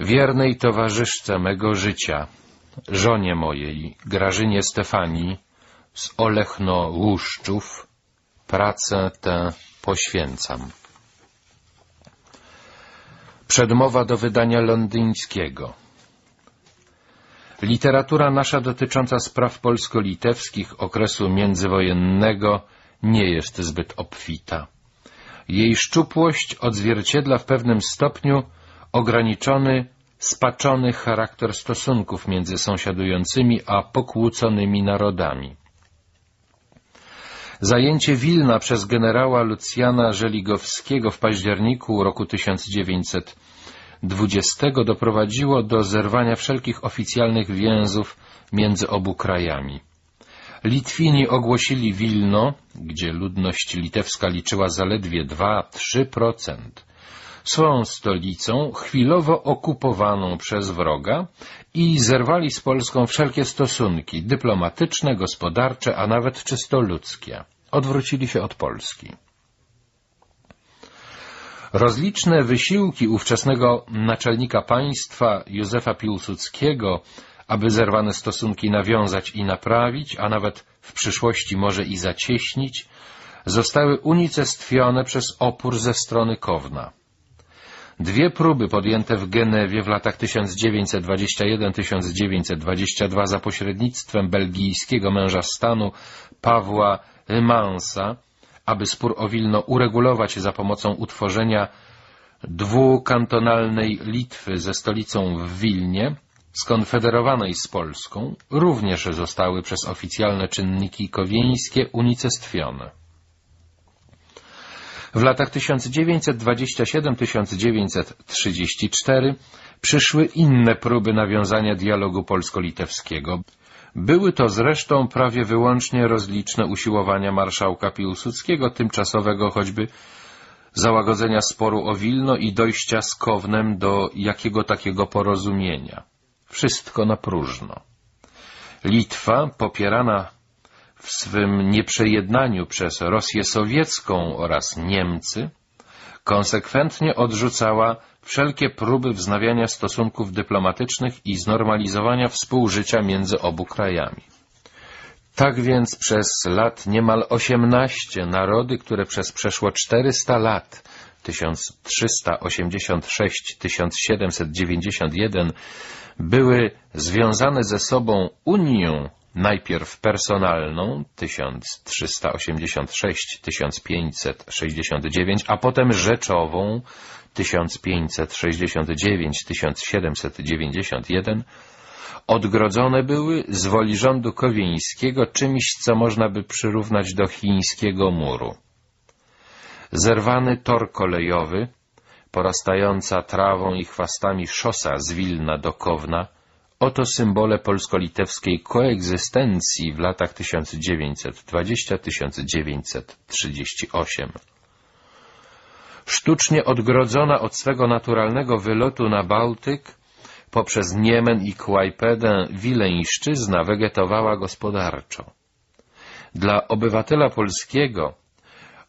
Wiernej towarzyszce mego życia, żonie mojej, Grażynie Stefanii, z Olechno Łuszczów, pracę tę poświęcam. Przedmowa do wydania londyńskiego Literatura nasza dotycząca spraw polsko-litewskich okresu międzywojennego nie jest zbyt obfita. Jej szczupłość odzwierciedla w pewnym stopniu ograniczony, spaczony charakter stosunków między sąsiadującymi a pokłóconymi narodami. Zajęcie Wilna przez generała Lucjana Żeligowskiego w październiku roku 1920 doprowadziło do zerwania wszelkich oficjalnych więzów między obu krajami. Litwini ogłosili Wilno, gdzie ludność litewska liczyła zaledwie 2-3%, swą stolicą chwilowo okupowaną przez wroga i zerwali z Polską wszelkie stosunki dyplomatyczne, gospodarcze, a nawet czysto ludzkie. Odwrócili się od Polski. Rozliczne wysiłki ówczesnego naczelnika państwa Józefa Piłsudskiego, aby zerwane stosunki nawiązać i naprawić, a nawet w przyszłości może i zacieśnić, zostały unicestwione przez opór ze strony Kowna. Dwie próby podjęte w Genewie w latach 1921-1922 za pośrednictwem belgijskiego męża stanu Pawła Mansa, aby spór o Wilno uregulować za pomocą utworzenia dwukantonalnej Litwy ze stolicą w Wilnie, skonfederowanej z Polską, również zostały przez oficjalne czynniki kowieńskie unicestwione. W latach 1927-1934 przyszły inne próby nawiązania dialogu polsko-litewskiego. Były to zresztą prawie wyłącznie rozliczne usiłowania marszałka Piłsudskiego, tymczasowego choćby załagodzenia sporu o Wilno i dojścia z Kownem do jakiego takiego porozumienia. Wszystko na próżno. Litwa, popierana w swym nieprzejednaniu przez Rosję sowiecką oraz Niemcy, konsekwentnie odrzucała wszelkie próby wznawiania stosunków dyplomatycznych i znormalizowania współżycia między obu krajami. Tak więc przez lat niemal osiemnaście narody, które przez przeszło 400 lat 1386-1791 były związane ze sobą Unią najpierw personalną 1386-1569, a potem rzeczową 1569-1791 odgrodzone były z woli rządu kowieńskiego czymś, co można by przyrównać do chińskiego muru. Zerwany tor kolejowy, porastająca trawą i chwastami szosa z Wilna do Kowna, oto symbole polsko-litewskiej koegzystencji w latach 1920-1938 sztucznie odgrodzona od swego naturalnego wylotu na Bałtyk, poprzez Niemen i Kłajpedę Wileńszczyzna wegetowała gospodarczo. Dla obywatela polskiego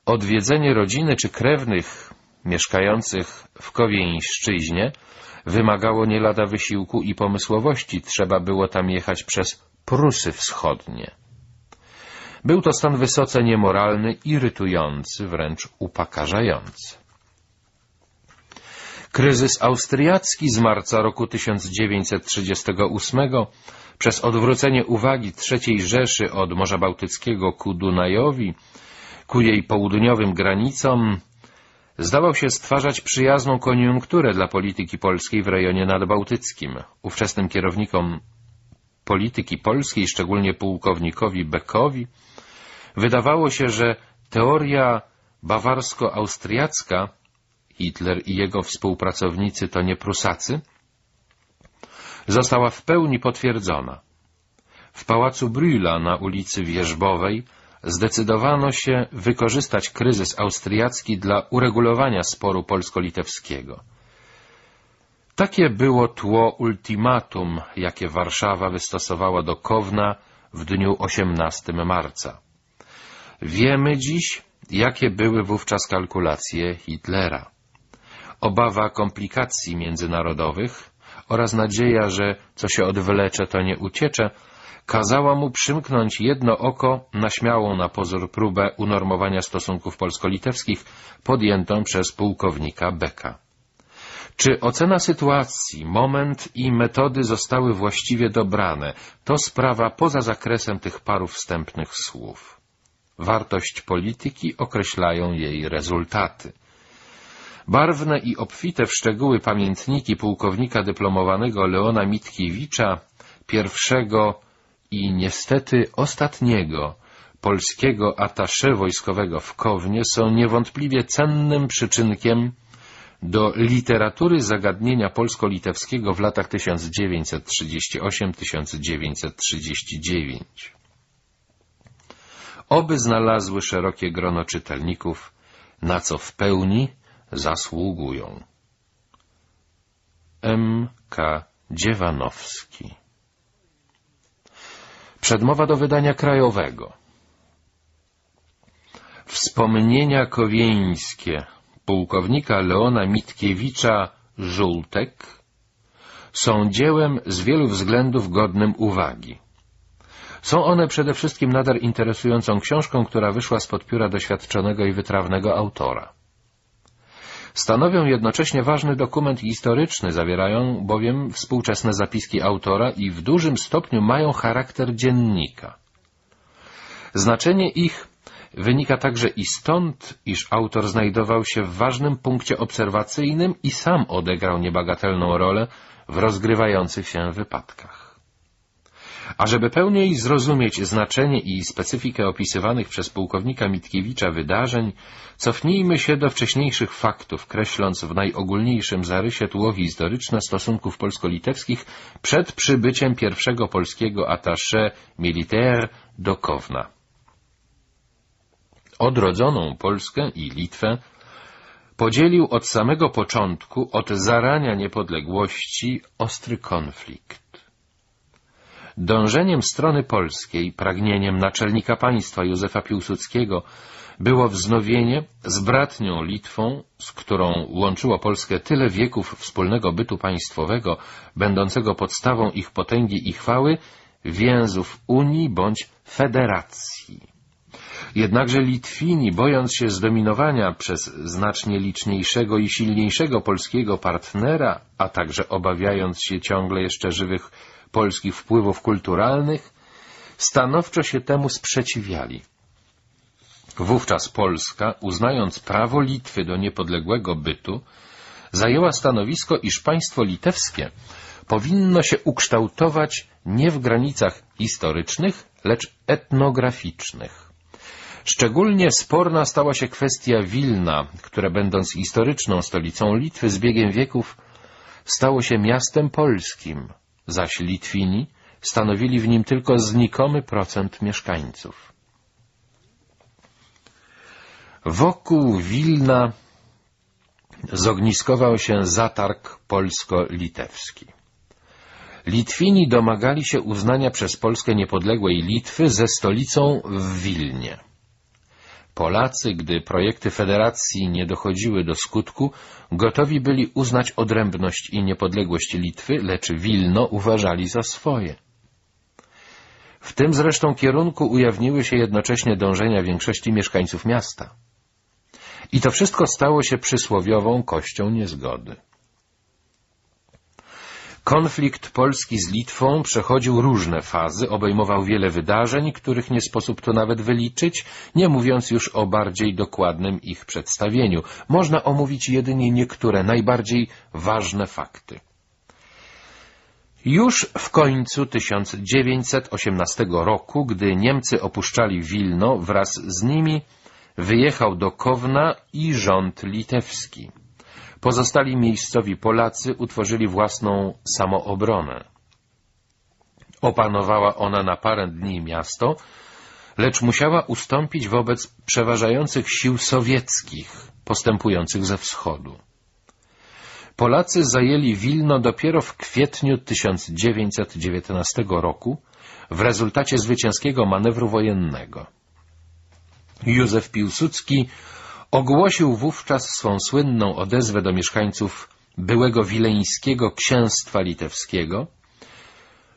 odwiedzenie rodziny czy krewnych mieszkających w Kowieńszczyźnie wymagało nie lada wysiłku i pomysłowości, trzeba było tam jechać przez Prusy Wschodnie. Był to stan wysoce niemoralny, irytujący, wręcz upakarzający. Kryzys austriacki z marca roku 1938 przez odwrócenie uwagi III Rzeszy od Morza Bałtyckiego ku Dunajowi, ku jej południowym granicom, zdawał się stwarzać przyjazną koniunkturę dla polityki polskiej w rejonie nadbałtyckim. Ówczesnym kierownikom polityki polskiej, szczególnie pułkownikowi Beckowi, wydawało się, że teoria bawarsko-austriacka Hitler i jego współpracownicy to nie Prusacy, została w pełni potwierdzona. W pałacu Brühla na ulicy Wierzbowej zdecydowano się wykorzystać kryzys austriacki dla uregulowania sporu polsko-litewskiego. Takie było tło ultimatum, jakie Warszawa wystosowała do Kowna w dniu 18 marca. Wiemy dziś, jakie były wówczas kalkulacje Hitlera. Obawa komplikacji międzynarodowych oraz nadzieja, że co się odwlecze, to nie uciecze, kazała mu przymknąć jedno oko na śmiałą na pozór próbę unormowania stosunków polsko-litewskich podjętą przez pułkownika Beka. Czy ocena sytuacji, moment i metody zostały właściwie dobrane, to sprawa poza zakresem tych paru wstępnych słów. Wartość polityki określają jej rezultaty. Barwne i obfite w szczegóły pamiętniki pułkownika dyplomowanego Leona Mitkiewicza, pierwszego i niestety ostatniego polskiego atasze wojskowego w Kownie są niewątpliwie cennym przyczynkiem do literatury zagadnienia polsko-litewskiego w latach 1938-1939. Oby znalazły szerokie grono czytelników, na co w pełni zasługują. M. K. Dziewanowski Przedmowa do wydania krajowego Wspomnienia kowieńskie pułkownika Leona Mitkiewicza Żółtek są dziełem z wielu względów godnym uwagi. Są one przede wszystkim nadal interesującą książką, która wyszła spod pióra doświadczonego i wytrawnego autora. Stanowią jednocześnie ważny dokument historyczny, zawierają bowiem współczesne zapiski autora i w dużym stopniu mają charakter dziennika. Znaczenie ich wynika także i stąd, iż autor znajdował się w ważnym punkcie obserwacyjnym i sam odegrał niebagatelną rolę w rozgrywających się wypadkach. Ażeby pełniej zrozumieć znaczenie i specyfikę opisywanych przez pułkownika Mitkiewicza wydarzeń, cofnijmy się do wcześniejszych faktów, kreśląc w najogólniejszym zarysie tło historyczne stosunków polsko-litewskich przed przybyciem pierwszego polskiego attaché militaire do Kowna. Odrodzoną Polskę i Litwę podzielił od samego początku, od zarania niepodległości, ostry konflikt. Dążeniem strony polskiej, pragnieniem naczelnika państwa Józefa Piłsudskiego było wznowienie z bratnią Litwą, z którą łączyło Polskę tyle wieków wspólnego bytu państwowego, będącego podstawą ich potęgi i chwały, więzów Unii bądź Federacji. Jednakże Litwini, bojąc się zdominowania przez znacznie liczniejszego i silniejszego polskiego partnera, a także obawiając się ciągle jeszcze żywych polskich wpływów kulturalnych, stanowczo się temu sprzeciwiali. Wówczas Polska, uznając prawo Litwy do niepodległego bytu, zajęła stanowisko, iż państwo litewskie powinno się ukształtować nie w granicach historycznych, lecz etnograficznych. Szczególnie sporna stała się kwestia Wilna, które będąc historyczną stolicą Litwy z biegiem wieków stało się miastem polskim, zaś Litwini stanowili w nim tylko znikomy procent mieszkańców. Wokół Wilna zogniskował się zatarg polsko-litewski. Litwini domagali się uznania przez Polskę niepodległej Litwy ze stolicą w Wilnie. Polacy, gdy projekty federacji nie dochodziły do skutku, gotowi byli uznać odrębność i niepodległość Litwy, lecz Wilno uważali za swoje. W tym zresztą kierunku ujawniły się jednocześnie dążenia większości mieszkańców miasta. I to wszystko stało się przysłowiową kością niezgody. Konflikt Polski z Litwą przechodził różne fazy, obejmował wiele wydarzeń, których nie sposób tu nawet wyliczyć, nie mówiąc już o bardziej dokładnym ich przedstawieniu. Można omówić jedynie niektóre najbardziej ważne fakty. Już w końcu 1918 roku, gdy Niemcy opuszczali Wilno, wraz z nimi wyjechał do Kowna i rząd litewski. Pozostali miejscowi Polacy utworzyli własną samoobronę. Opanowała ona na parę dni miasto, lecz musiała ustąpić wobec przeważających sił sowieckich postępujących ze wschodu. Polacy zajęli Wilno dopiero w kwietniu 1919 roku w rezultacie zwycięskiego manewru wojennego. Józef Piłsudski ogłosił wówczas swą słynną odezwę do mieszkańców byłego wileńskiego księstwa litewskiego,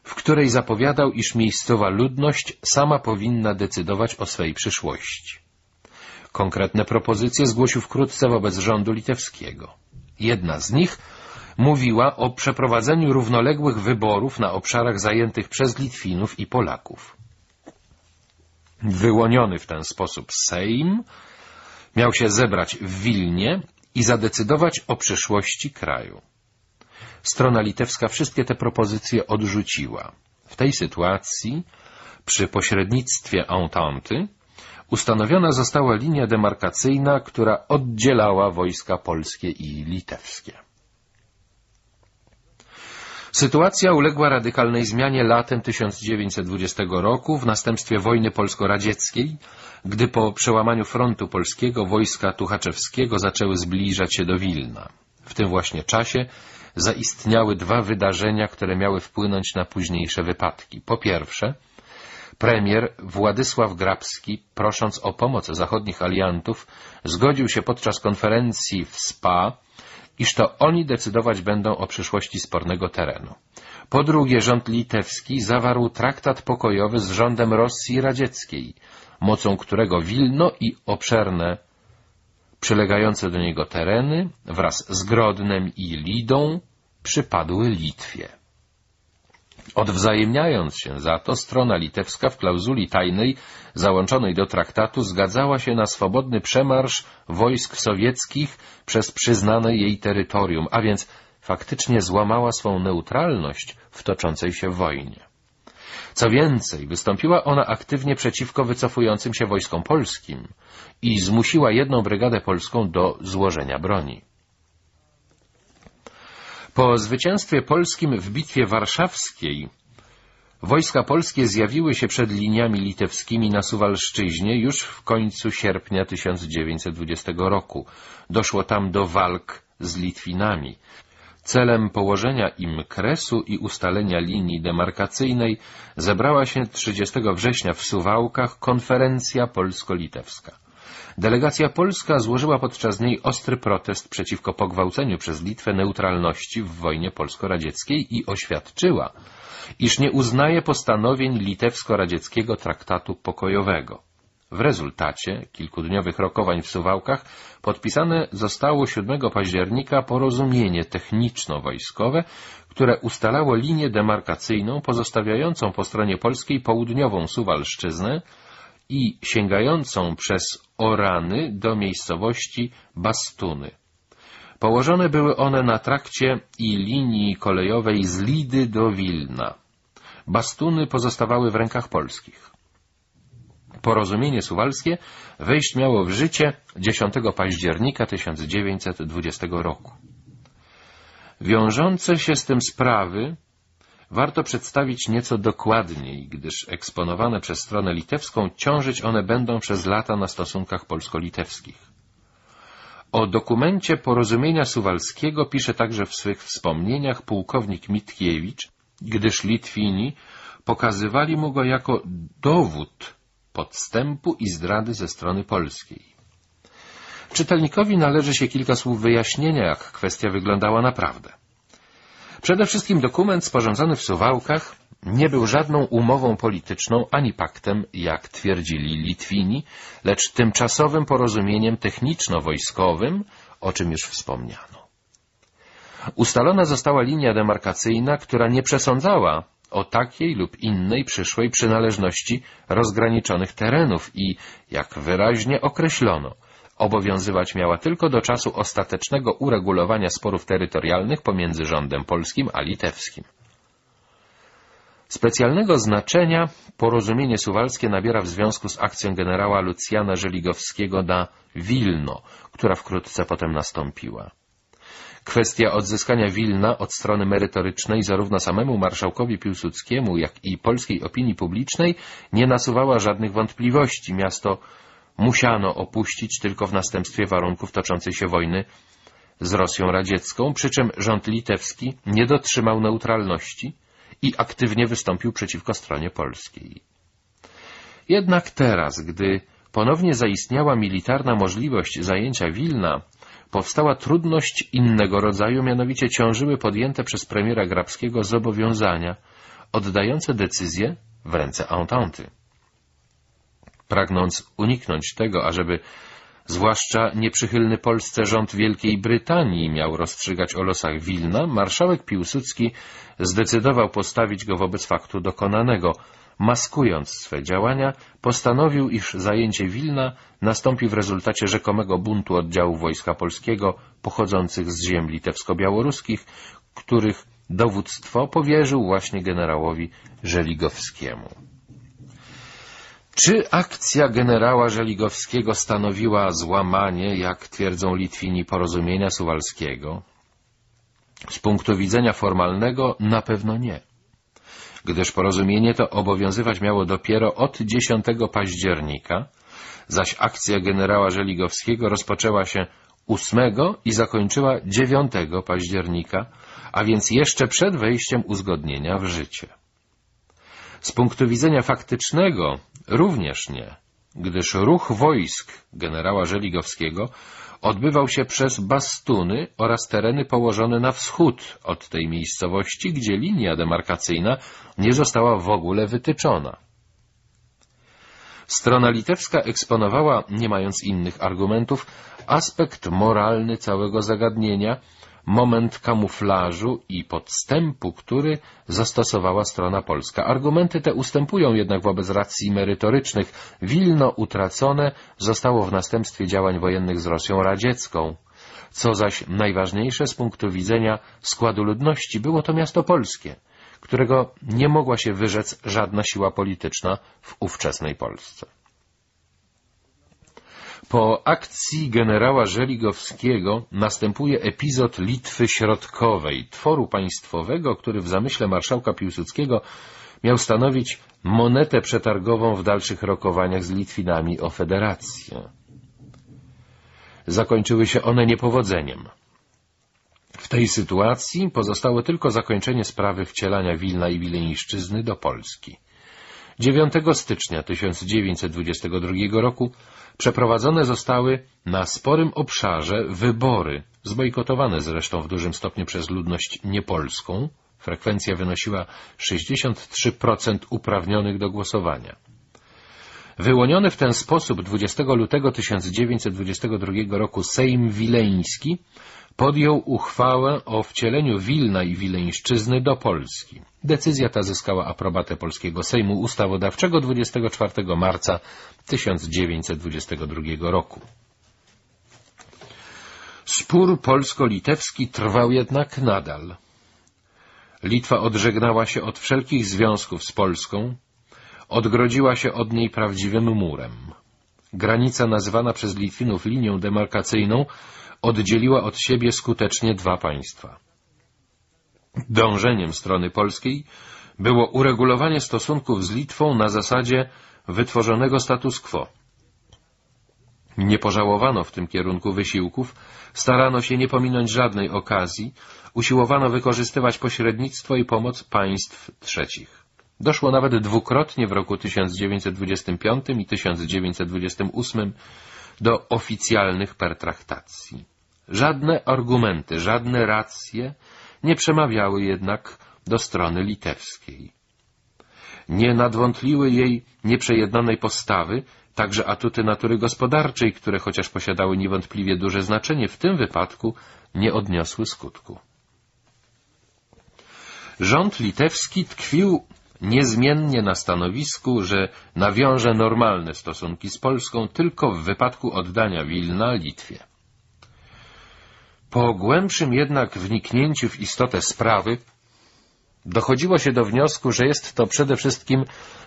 w której zapowiadał, iż miejscowa ludność sama powinna decydować o swej przyszłości. Konkretne propozycje zgłosił wkrótce wobec rządu litewskiego. Jedna z nich mówiła o przeprowadzeniu równoległych wyborów na obszarach zajętych przez Litwinów i Polaków. Wyłoniony w ten sposób Sejm miał się zebrać w Wilnie i zadecydować o przyszłości kraju. Strona litewska wszystkie te propozycje odrzuciła. W tej sytuacji, przy pośrednictwie Entente, ustanowiona została linia demarkacyjna, która oddzielała wojska polskie i litewskie. Sytuacja uległa radykalnej zmianie latem 1920 roku w następstwie wojny polsko-radzieckiej, gdy po przełamaniu frontu polskiego wojska Tuchaczewskiego zaczęły zbliżać się do Wilna. W tym właśnie czasie zaistniały dwa wydarzenia, które miały wpłynąć na późniejsze wypadki. Po pierwsze, premier Władysław Grabski, prosząc o pomoc zachodnich aliantów, zgodził się podczas konferencji w Spa, iż to oni decydować będą o przyszłości spornego terenu. Po drugie, rząd litewski zawarł traktat pokojowy z rządem Rosji Radzieckiej, mocą którego Wilno i obszerne przylegające do niego tereny wraz z Grodnem i Lidą przypadły Litwie. Odwzajemniając się za to, strona litewska w klauzuli tajnej załączonej do traktatu zgadzała się na swobodny przemarsz wojsk sowieckich przez przyznane jej terytorium, a więc faktycznie złamała swą neutralność w toczącej się wojnie. Co więcej, wystąpiła ona aktywnie przeciwko wycofującym się wojskom polskim i zmusiła jedną brygadę polską do złożenia broni. Po zwycięstwie polskim w Bitwie Warszawskiej wojska polskie zjawiły się przed liniami litewskimi na Suwalszczyźnie już w końcu sierpnia 1920 roku. Doszło tam do walk z Litwinami. Celem położenia im kresu i ustalenia linii demarkacyjnej zebrała się 30 września w Suwałkach konferencja polsko-litewska. Delegacja polska złożyła podczas niej ostry protest przeciwko pogwałceniu przez Litwę neutralności w wojnie polsko-radzieckiej i oświadczyła, iż nie uznaje postanowień litewsko-radzieckiego traktatu pokojowego. W rezultacie kilkudniowych rokowań w Suwałkach podpisane zostało 7 października porozumienie techniczno-wojskowe, które ustalało linię demarkacyjną pozostawiającą po stronie polskiej południową Suwalszczyznę i sięgającą przez Orany do miejscowości Bastuny. Położone były one na trakcie i linii kolejowej z Lidy do Wilna. Bastuny pozostawały w rękach polskich. Porozumienie suwalskie wejść miało w życie 10 października 1920 roku. Wiążące się z tym sprawy warto przedstawić nieco dokładniej, gdyż eksponowane przez stronę litewską ciążyć one będą przez lata na stosunkach polsko-litewskich. O dokumencie porozumienia suwalskiego pisze także w swych wspomnieniach pułkownik Mitkiewicz, gdyż Litwini pokazywali mu go jako dowód podstępu i zdrady ze strony polskiej. Czytelnikowi należy się kilka słów wyjaśnienia, jak kwestia wyglądała naprawdę. Przede wszystkim dokument sporządzony w Suwałkach nie był żadną umową polityczną ani paktem, jak twierdzili Litwini, lecz tymczasowym porozumieniem techniczno-wojskowym, o czym już wspomniano. Ustalona została linia demarkacyjna, która nie przesądzała o takiej lub innej przyszłej przynależności rozgraniczonych terenów i, jak wyraźnie określono, obowiązywać miała tylko do czasu ostatecznego uregulowania sporów terytorialnych pomiędzy rządem polskim a litewskim. Specjalnego znaczenia porozumienie suwalskie nabiera w związku z akcją generała Lucjana Żeligowskiego na Wilno, która wkrótce potem nastąpiła. Kwestia odzyskania Wilna od strony merytorycznej zarówno samemu marszałkowi Piłsudskiemu, jak i polskiej opinii publicznej nie nasuwała żadnych wątpliwości. Miasto musiano opuścić tylko w następstwie warunków toczącej się wojny z Rosją radziecką, przy czym rząd litewski nie dotrzymał neutralności i aktywnie wystąpił przeciwko stronie polskiej. Jednak teraz, gdy ponownie zaistniała militarna możliwość zajęcia Wilna, powstała trudność innego rodzaju, mianowicie ciążyły podjęte przez premiera Grabskiego zobowiązania, oddające decyzję w ręce Ententy. Pragnąc uniknąć tego, ażeby zwłaszcza nieprzychylny Polsce rząd Wielkiej Brytanii miał rozstrzygać o losach Wilna, marszałek Piłsudski zdecydował postawić go wobec faktu dokonanego. Maskując swe działania, postanowił, iż zajęcie Wilna nastąpi w rezultacie rzekomego buntu oddziałów Wojska Polskiego pochodzących z ziem litewsko-białoruskich, których dowództwo powierzył właśnie generałowi Żeligowskiemu. Czy akcja generała Żeligowskiego stanowiła złamanie, jak twierdzą Litwini, porozumienia suwalskiego? Z punktu widzenia formalnego na pewno nie, gdyż porozumienie to obowiązywać miało dopiero od 10 października, zaś akcja generała Żeligowskiego rozpoczęła się 8 i zakończyła 9 października, a więc jeszcze przed wejściem uzgodnienia w życie. Z punktu widzenia faktycznego również nie, gdyż ruch wojsk generała Żeligowskiego odbywał się przez bastuny oraz tereny położone na wschód od tej miejscowości, gdzie linia demarkacyjna nie została w ogóle wytyczona. Strona litewska eksponowała, nie mając innych argumentów, aspekt moralny całego zagadnienia, moment kamuflażu i podstępu, który zastosowała strona polska. Argumenty te ustępują jednak wobec racji merytorycznych. Wilno utracone zostało w następstwie działań wojennych z Rosją radziecką. Co zaś najważniejsze z punktu widzenia składu ludności, było to miasto polskie, którego nie mogła się wyrzec żadna siła polityczna w ówczesnej Polsce. Po akcji generała Żeligowskiego następuje epizod Litwy Środkowej, tworu państwowego, który w zamyśle marszałka Piłsudskiego miał stanowić monetę przetargową w dalszych rokowaniach z Litwinami o federację. Zakończyły się one niepowodzeniem. W tej sytuacji pozostało tylko zakończenie sprawy wcielania Wilna i Wileńszczyzny do Polski. 9 stycznia 1922 roku przeprowadzone zostały na sporym obszarze wybory, zbojkotowane zresztą w dużym stopniu przez ludność niepolską. Frekwencja wynosiła 63% uprawnionych do głosowania. Wyłoniony w ten sposób 20 lutego 1922 roku Sejm Wileński podjął uchwałę o wcieleniu Wilna i Wileńszczyzny do Polski. Decyzja ta zyskała aprobatę Polskiego Sejmu Ustawodawczego 24 marca 1922 roku. Spór polsko-litewski trwał jednak nadal. Litwa odżegnała się od wszelkich związków z Polską, odgrodziła się od niej prawdziwym murem. Granica nazywana przez Litwinów linią demarkacyjną oddzieliła od siebie skutecznie dwa państwa. Dążeniem strony polskiej było uregulowanie stosunków z Litwą na zasadzie wytworzonego status quo. Nie pożałowano w tym kierunku wysiłków, starano się nie pominąć żadnej okazji, usiłowano wykorzystywać pośrednictwo i pomoc państw trzecich. Doszło nawet dwukrotnie w roku 1925 i 1928 do oficjalnych pertraktacji. Żadne argumenty, żadne racje nie przemawiały jednak do strony litewskiej. Nie nadwątliły jej nieprzejednanej postawy, także atuty natury gospodarczej, które chociaż posiadały niewątpliwie duże znaczenie, w tym wypadku nie odniosły skutku. Rząd litewski tkwił niezmiennie na stanowisku, że nawiąże normalne stosunki z Polską tylko w wypadku oddania Wilna Litwie. Po głębszym jednak wniknięciu w istotę sprawy dochodziło się do wniosku, że jest to przede wszystkim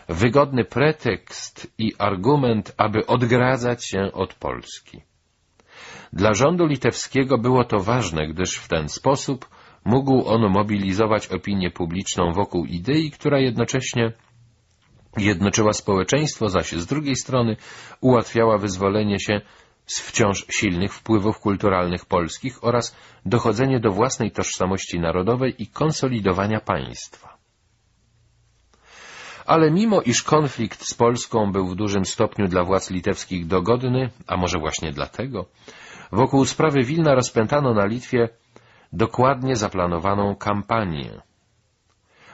wygodny pretekst i argument, aby odgradzać się od Polski. Dla rządu litewskiego było to ważne, gdyż w ten sposób mógł on mobilizować opinię publiczną wokół idei, która jednocześnie jednoczyła społeczeństwo, zaś z drugiej strony ułatwiała wyzwolenie się z wciąż silnych wpływów kulturalnych polskich oraz dochodzenie do własnej tożsamości narodowej i konsolidowania państwa. Ale mimo iż konflikt z Polską był w dużym stopniu dla władz litewskich dogodny, a może właśnie dlatego, Wokół sprawy Wilna rozpętano na Litwie dokładnie zaplanowaną kampanię.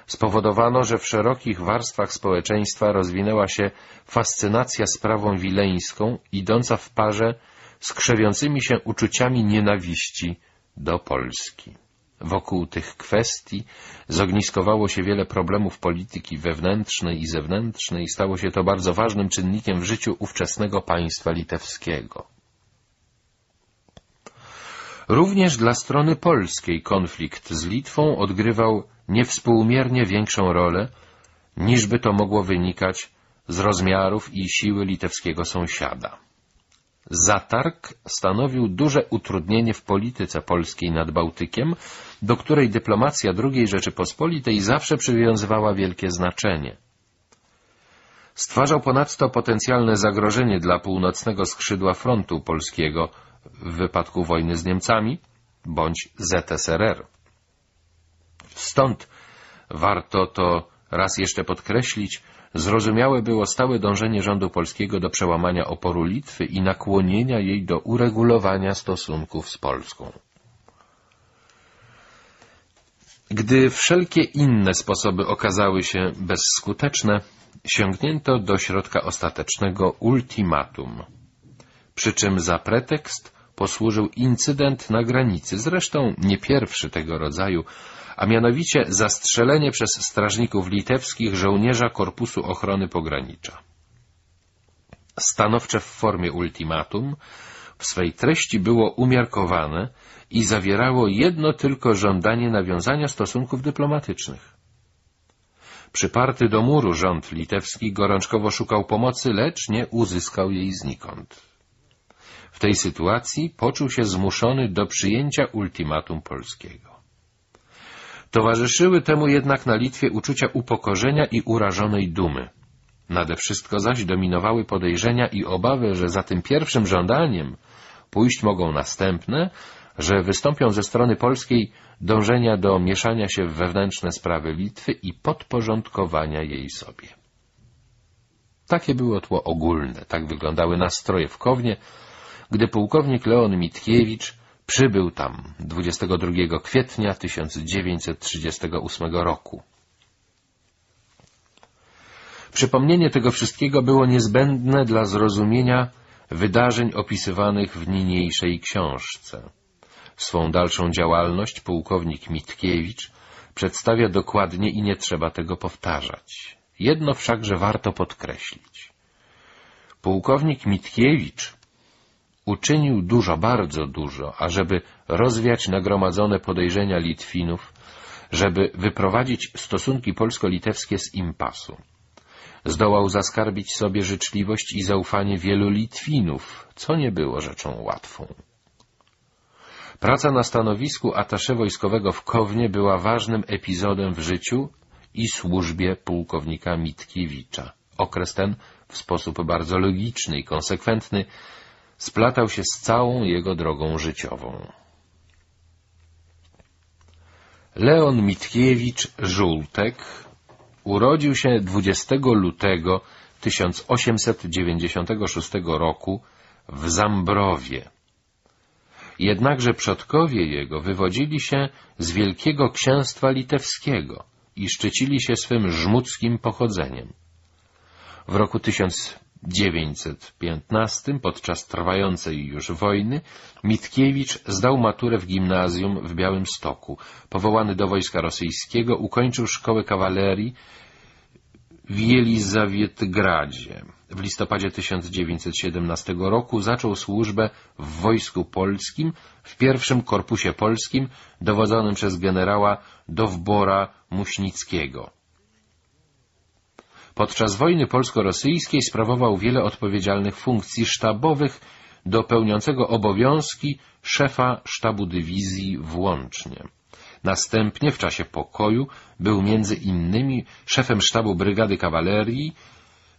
Spowodowano, że w szerokich warstwach społeczeństwa rozwinęła się fascynacja sprawą wileńską, idąca w parze z krzewiącymi się uczuciami nienawiści do Polski. Wokół tych kwestii zogniskowało się wiele problemów polityki wewnętrznej i zewnętrznej i stało się to bardzo ważnym czynnikiem w życiu ówczesnego państwa litewskiego. Również dla strony polskiej konflikt z Litwą odgrywał niewspółmiernie większą rolę, niżby to mogło wynikać z rozmiarów i siły litewskiego sąsiada. Zatarg stanowił duże utrudnienie w polityce polskiej nad Bałtykiem, do której dyplomacja II Rzeczypospolitej zawsze przywiązywała wielkie znaczenie. Stwarzał ponadto potencjalne zagrożenie dla północnego skrzydła frontu polskiego w wypadku wojny z Niemcami bądź ZSRR. Stąd warto to raz jeszcze podkreślić, zrozumiałe było stałe dążenie rządu polskiego do przełamania oporu Litwy i nakłonienia jej do uregulowania stosunków z Polską. Gdy wszelkie inne sposoby okazały się bezskuteczne, sięgnięto do środka ostatecznego ultimatum, przy czym za pretekst posłużył incydent na granicy, zresztą nie pierwszy tego rodzaju, a mianowicie zastrzelenie przez strażników litewskich żołnierza Korpusu Ochrony Pogranicza. Stanowcze w formie ultimatum, w swej treści było umiarkowane i zawierało jedno tylko żądanie nawiązania stosunków dyplomatycznych. Przyparty do muru rząd litewski gorączkowo szukał pomocy, lecz nie uzyskał jej znikąd. W tej sytuacji poczuł się zmuszony do przyjęcia ultimatum polskiego. Towarzyszyły temu jednak na Litwie uczucia upokorzenia i urażonej dumy. Nade wszystko zaś dominowały podejrzenia i obawy, że za tym pierwszym żądaniem pójść mogą następne, że wystąpią ze strony polskiej dążenia do mieszania się w wewnętrzne sprawy Litwy i podporządkowania jej sobie. Takie było tło ogólne, tak wyglądały nastroje w Kownie, gdy pułkownik Leon Mitkiewicz przybył tam 22 kwietnia 1938 roku. Przypomnienie tego wszystkiego było niezbędne dla zrozumienia wydarzeń opisywanych w niniejszej książce. Swą dalszą działalność pułkownik Mitkiewicz przedstawia dokładnie i nie trzeba tego powtarzać. Jedno wszakże warto podkreślić. Pułkownik Mitkiewicz uczynił dużo, bardzo dużo, ażeby rozwiać nagromadzone podejrzenia Litwinów, żeby wyprowadzić stosunki polsko-litewskie z impasu. Zdołał zaskarbić sobie życzliwość i zaufanie wielu Litwinów, co nie było rzeczą łatwą. Praca na stanowisku atasze wojskowego w Kownie była ważnym epizodem w życiu i służbie pułkownika Mitkiewicza. Okres ten w sposób bardzo logiczny i konsekwentny splatał się z całą jego drogą życiową. Leon Mitkiewicz-Żółtek urodził się 20 lutego 1896 roku w Zambrowie. Jednakże przodkowie jego wywodzili się z Wielkiego Księstwa Litewskiego i szczycili się swym żmudzkim pochodzeniem. W roku 1915, podczas trwającej już wojny, Mitkiewicz zdał maturę w gimnazjum w Białymstoku. Powołany do wojska rosyjskiego, ukończył szkołę kawalerii w Jelizawietgradzie. W listopadzie 1917 roku zaczął służbę w Wojsku Polskim w pierwszym Korpusie Polskim dowodzonym przez generała Dowbora Muśnickiego. Podczas wojny polsko-rosyjskiej sprawował wiele odpowiedzialnych funkcji sztabowych do pełniącego obowiązki szefa sztabu dywizji włącznie. Następnie w czasie pokoju był między innymi szefem sztabu brygady kawalerii,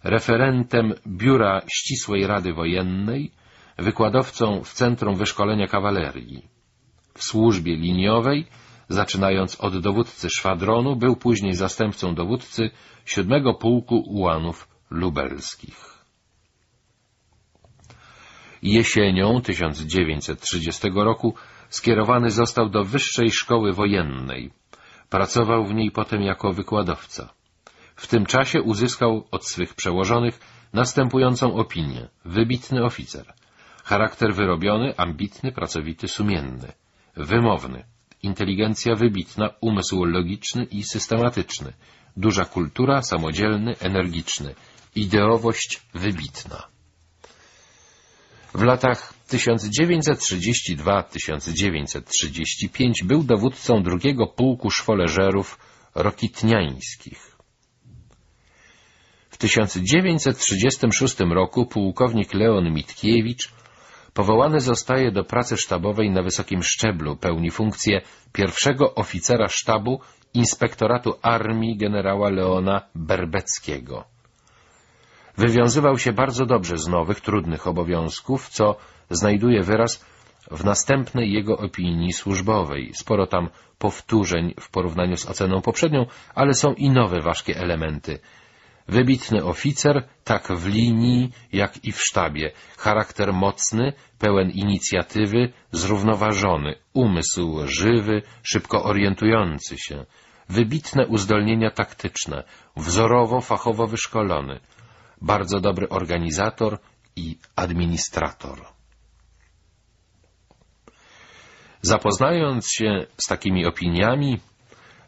referentem Biura Ścisłej Rady Wojennej, wykładowcą w Centrum Wyszkolenia Kawalerii. W służbie liniowej, zaczynając od dowódcy szwadronu, był później zastępcą dowódcy siódmego pułku ułanów lubelskich. Jesienią 1930 roku skierowany został do Wyższej Szkoły Wojennej. Pracował w niej potem jako wykładowca. W tym czasie uzyskał od swych przełożonych następującą opinię. Wybitny oficer. Charakter wyrobiony, ambitny, pracowity, sumienny. Wymowny. Inteligencja wybitna, umysł logiczny i systematyczny. Duża kultura, samodzielny, energiczny. Ideowość wybitna. W latach 1932-1935 był dowódcą drugiego pułku szwoleżerów rokitniańskich. W 1936 roku pułkownik Leon Mitkiewicz powołany zostaje do pracy sztabowej na wysokim szczeblu, pełni funkcję pierwszego oficera sztabu Inspektoratu Armii generała Leona Berbeckiego. Wywiązywał się bardzo dobrze z nowych, trudnych obowiązków, co znajduje wyraz w następnej jego opinii służbowej. Sporo tam powtórzeń w porównaniu z oceną poprzednią, ale są i nowe ważkie elementy. Wybitny oficer, tak w linii, jak i w sztabie. Charakter mocny, pełen inicjatywy, zrównoważony, umysł żywy, szybko orientujący się. Wybitne uzdolnienia taktyczne, wzorowo, fachowo wyszkolony. Bardzo dobry organizator i administrator. Zapoznając się z takimi opiniami,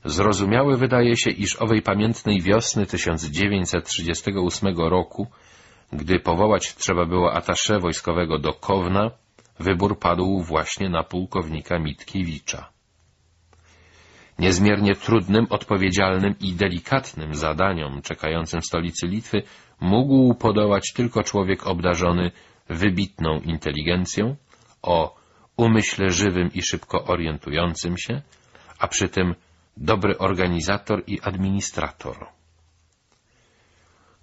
Zrozumiałe wydaje się, iż owej pamiętnej wiosny 1938 roku, gdy powołać trzeba było atasze wojskowego do Kowna, wybór padł właśnie na pułkownika Mitkiewicza. Niezmiernie trudnym, odpowiedzialnym i delikatnym zadaniom czekającym w stolicy Litwy mógł podołać tylko człowiek obdarzony wybitną inteligencją, o umyśle żywym i szybko orientującym się, a przy tym dobry organizator i administrator.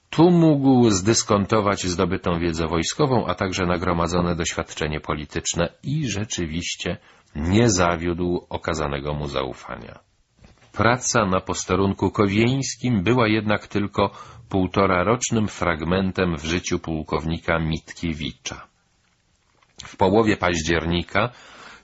Tu mógł zdyskontować zdobytą wiedzę wojskową, a także nagromadzone doświadczenie polityczne i rzeczywiście nie zawiódł okazanego mu zaufania. Praca na posterunku kowieńskim była jednak tylko półtora rocznym fragmentem w życiu pułkownika Mitkiewicza. W połowie października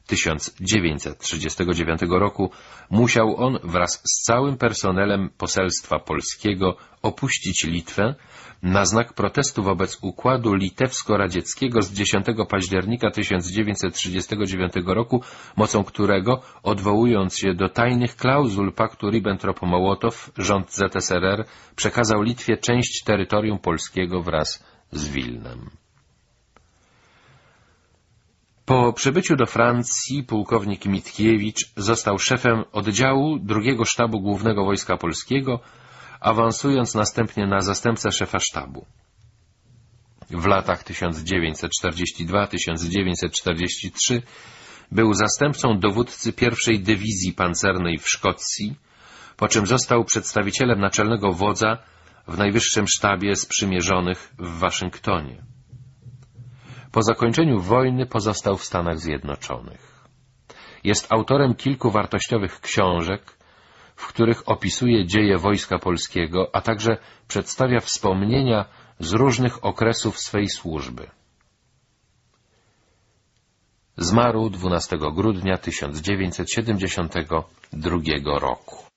1939 roku musiał on wraz z całym personelem poselstwa polskiego opuścić Litwę na znak protestu wobec układu litewsko-radzieckiego z 10 października 1939 roku, mocą którego, odwołując się do tajnych klauzul paktu Ribbentrop-Mołotow, rząd ZSRR przekazał Litwie część terytorium polskiego wraz z Wilnem. Po przybyciu do Francji pułkownik Mitkiewicz został szefem oddziału drugiego sztabu głównego Wojska Polskiego, awansując następnie na zastępcę szefa sztabu. W latach 1942-1943 był zastępcą dowódcy pierwszej dywizji pancernej w Szkocji, po czym został przedstawicielem naczelnego wodza w najwyższym sztabie sprzymierzonych w Waszyngtonie. Po zakończeniu wojny pozostał w Stanach Zjednoczonych. Jest autorem kilku wartościowych książek, w których opisuje dzieje Wojska Polskiego, a także przedstawia wspomnienia z różnych okresów swej służby. Zmarł 12 grudnia 1972 roku.